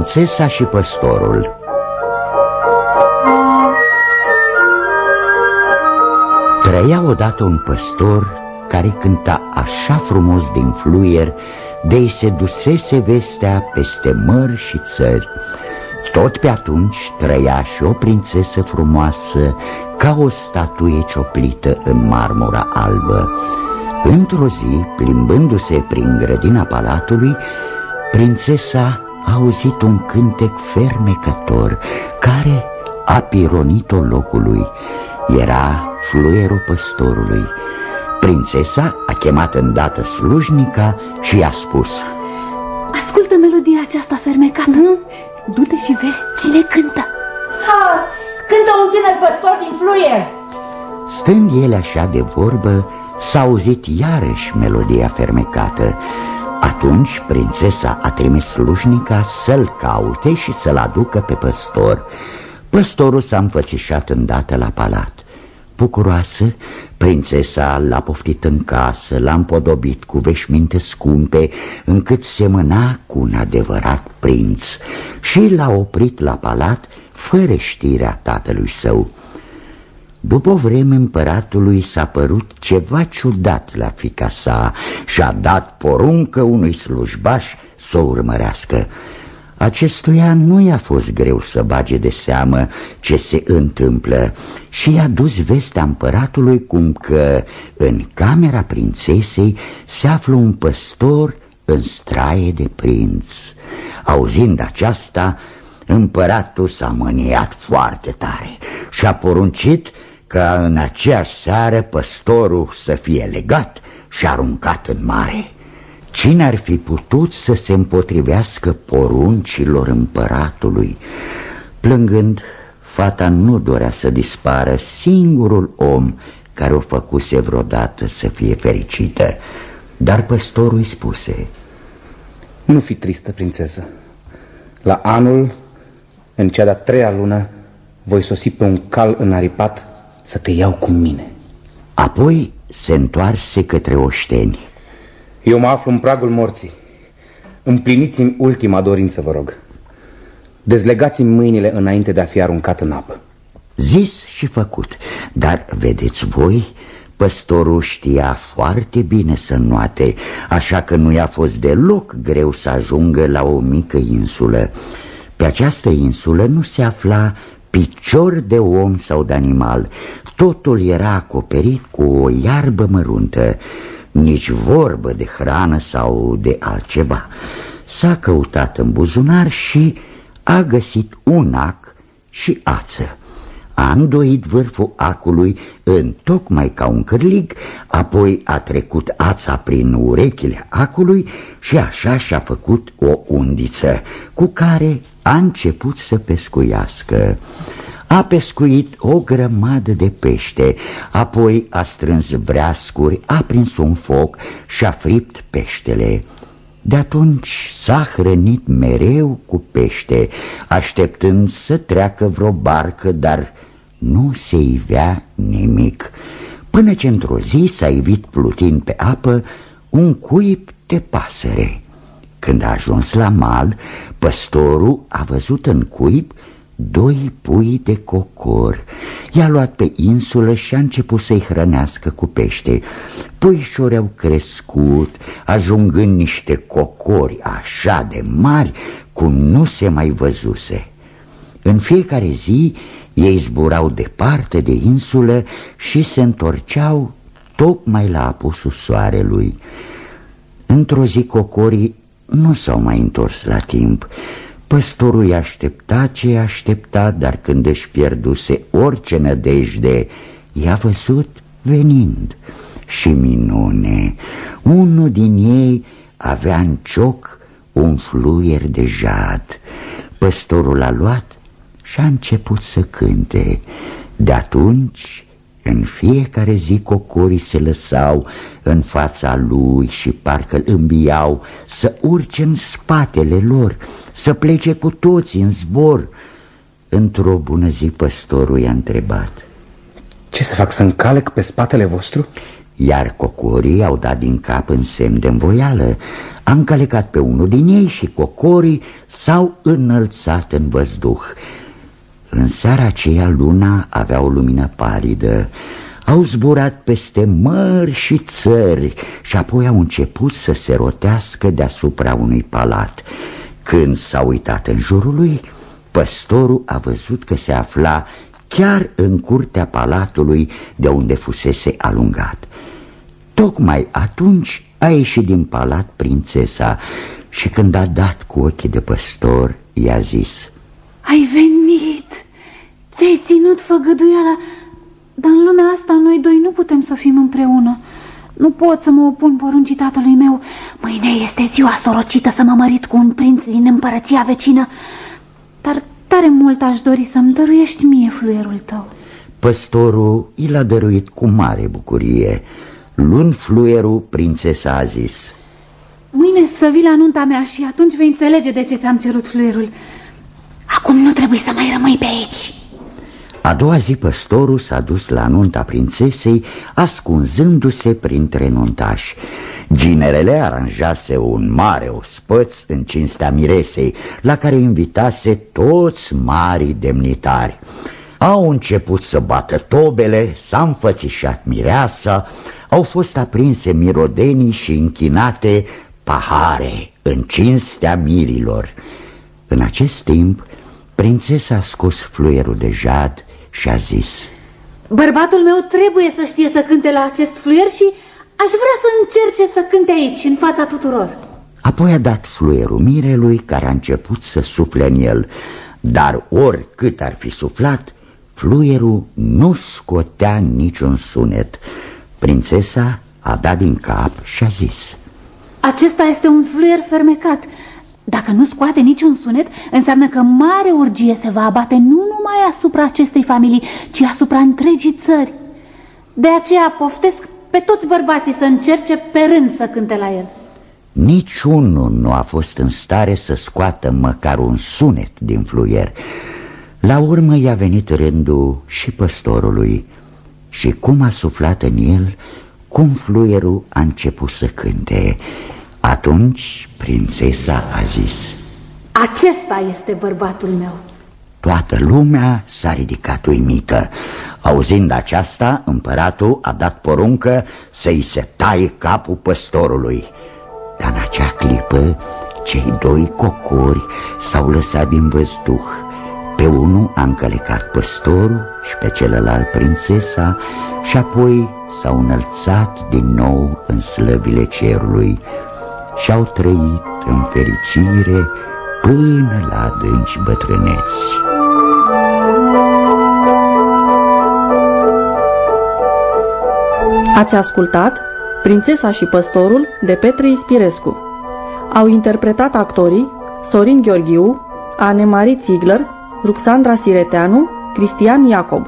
Prințesa și păstorul Trăia odată un păstor care cânta așa frumos din fluier de-i se dusese vestea peste mări și țări. Tot pe atunci trăia și o prințesă frumoasă ca o statuie cioplită în marmura albă. Într-o zi, plimbându-se prin grădina palatului, prințesa a auzit un cântec fermecător care a pironit-o locului. Era fluierul păstorului. Prințesa a chemat îndată slujnica și i-a spus Ascultă melodia aceasta fermecată mm -hmm. Du-te și vezi cine cântă ha, Cântă un tânăr păstor din fluier Stând ele așa de vorbă, s-a auzit iarăși melodia fermecată atunci prințesa a trimis slujnica să-l caute și să-l aducă pe păstor Păstorul s-a înfățișat îndată la palat Bucuroasă, prințesa l-a poftit în casă, l-a împodobit cu veșminte scumpe, încât semăna cu un adevărat prinț și l-a oprit la palat fără știrea tatălui său. După o vreme împăratului s-a părut ceva ciudat la fica sa și a dat poruncă unui slujbaș să o urmărească. Acestuia nu i-a fost greu să bage de seamă ce se întâmplă și i-a dus vestea împăratului cum că în camera prințesei se află un păstor în straie de prinț. Auzind aceasta, împăratul s-a mâniat foarte tare și a poruncit ca în aceeași seară păstorul să fie legat și aruncat în mare. Cine ar fi putut să se împotrivească poruncilor împăratului? Plângând, fata nu dorea să dispară singurul om care o făcuse vreodată să fie fericită. Dar păstorul îi spuse Nu fi tristă, prințesă La anul, în cea de-a treia lună Voi sosi pe un cal înaripat să te iau cu mine Apoi se întoarse către oșteni eu mă aflu în pragul morții. Împliniți-mi ultima dorință, vă rog. Dezlegați-mi mâinile înainte de a fi aruncat în apă. Zis și făcut, dar vedeți voi, păstorul știa foarte bine să nuate, așa că nu i-a fost deloc greu să ajungă la o mică insulă. Pe această insulă nu se afla picior de om sau de animal, totul era acoperit cu o iarbă măruntă nici vorbă de hrană sau de altceva. S-a căutat în buzunar și a găsit un ac și ață. A îndoit vârful acului în tocmai ca un cârlig, apoi a trecut ața prin urechile acului și așa și-a făcut o undiță, cu care a început să pescuiască. A pescuit o grămadă de pește, apoi a strâns breascuri, a prins un foc și a fript peștele. De atunci s-a hrănit mereu cu pește, așteptând să treacă vreo barcă, dar nu se ivea nimic. Până ce într-o zi s-a ivit plutind pe apă un cuib de pasăre. Când a ajuns la mal, păstorul a văzut în cuib doi pui de cocor. I-a luat pe insulă și a început să-i hrănească cu pește. Puișori au crescut, ajungând niște cocori așa de mari cum nu se mai văzuse. În fiecare zi ei zburau departe de insulă și se întorceau tocmai la apusul soarelui. Într-o zi cocorii nu s-au mai întors la timp, Păstorul i aștepta ce aștepta, dar când își pierduse orice nădejde, i-a văzut venind. Și minune, unul din ei avea în cioc un fluier de jad. Păstorul l-a luat și a început să cânte. De atunci în fiecare zi cocorii se lăsau în fața lui și parcă îl îmbiau să urce în spatele lor, să plece cu toți în zbor. Într-o bună zi păstorul i-a întrebat. Ce să fac, să încalec pe spatele vostru? iar cocorii au dat din cap în semn de învoială. Am calecat pe unul din ei și cocorii s-au înălțat în văzduh. În seara aceea luna avea o lumină palidă. Au zburat peste mări și țări și apoi au început să se rotească deasupra unui palat. Când s-a uitat în jurul lui, păstorul a văzut că se afla chiar în curtea palatului de unde fusese alungat. Tocmai atunci a ieșit din palat prințesa și când a dat cu ochii de păstor, i-a zis Ai venit! Ți-ai ținut făgăduiala, dar în lumea asta noi doi nu putem să fim împreună. Nu pot să mă opun poruncii tatălui meu. Mâine este ziua sorocită să mă mărit cu un prinț din împărăția vecină. Dar tare mult aș dori să-mi dăruiești mie fluierul tău. Păstorul i l-a dăruit cu mare bucurie. Luând fluierul, prințesa a zis Mâine să vii la nunta mea și atunci vei înțelege de ce ți-am cerut fluierul. Acum nu trebuie să mai rămâi pe aici. A doua zi păstorul s-a dus la nunta prințesei, ascunzându-se printre nuntași. Ginerele aranjase un mare ospăț în cinstea miresei, la care invitase toți marii demnitari. Au început să bată tobele, s-a înfățișat mireasa, au fost aprinse mirodenii și închinate pahare în cinstea mirilor. În acest timp, prințesa a scos fluierul de jad și a zis Bărbatul meu trebuie să știe să cânte la acest fluier și aș vrea să încerce să cânte aici, în fața tuturor. Apoi a dat fluierul mirelui care a început să sufle în el, dar oricât ar fi suflat, fluierul nu scotea niciun sunet. Prințesa a dat din cap și a zis Acesta este un fluier fermecat. Dacă nu scoate niciun sunet, înseamnă că mare urgie se va abate nu numai asupra acestei familii, ci asupra întregii țări. De aceea poftesc pe toți bărbații să încerce pe rând să cânte la el. Niciunul nu a fost în stare să scoată măcar un sunet din fluier. La urmă i-a venit rândul și păstorului și cum a suflat în el, cum fluierul a început să cânte. Atunci prințesa a zis Acesta este bărbatul meu. Toată lumea s-a ridicat uimită. Auzind aceasta, împăratul a dat poruncă să-i se taie capul păstorului. Dar în acea clipă, cei doi cocori s-au lăsat din văzduh. Pe unul a încălecat păstorul și pe celălalt prințesa Și apoi s-au înălțat din nou în slăvile cerului și-au trăit în fericire până la adânci bătrâneți. Ați ascultat Prințesa și păstorul de Petre Ispirescu. Au interpretat actorii Sorin Gheorghiu, Anemarie Ziegler, Ruxandra Sireteanu, Cristian Iacob.